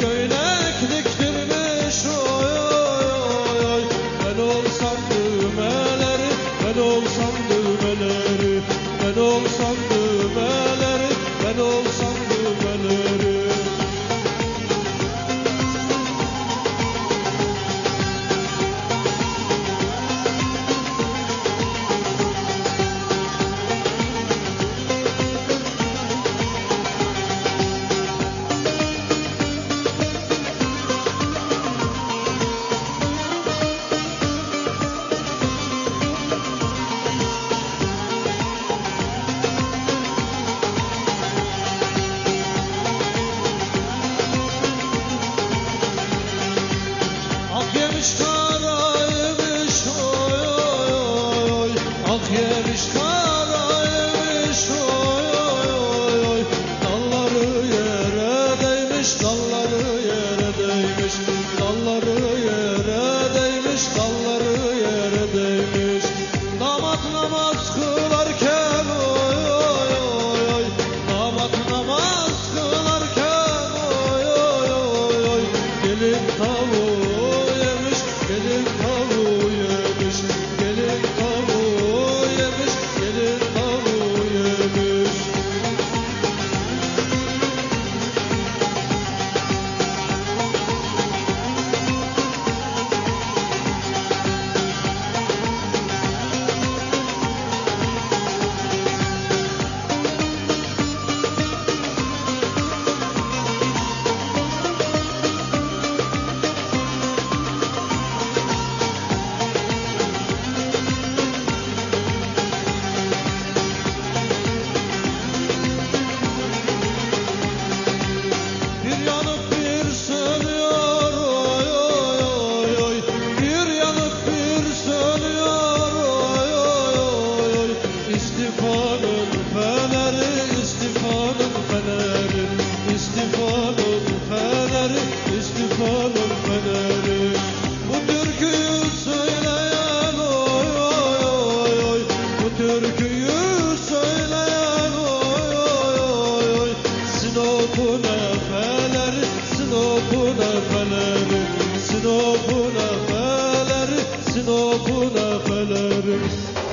Göynek diktirmiş oy oy oy Ben olsam düğmeleri Ben olsam düğmeleri Ben olsam düğmeleri tavuğu yemiş, yedim. Sinop'un efeleri Sinop'un efeleri Sinop'un efeleri Sinop'un efeleri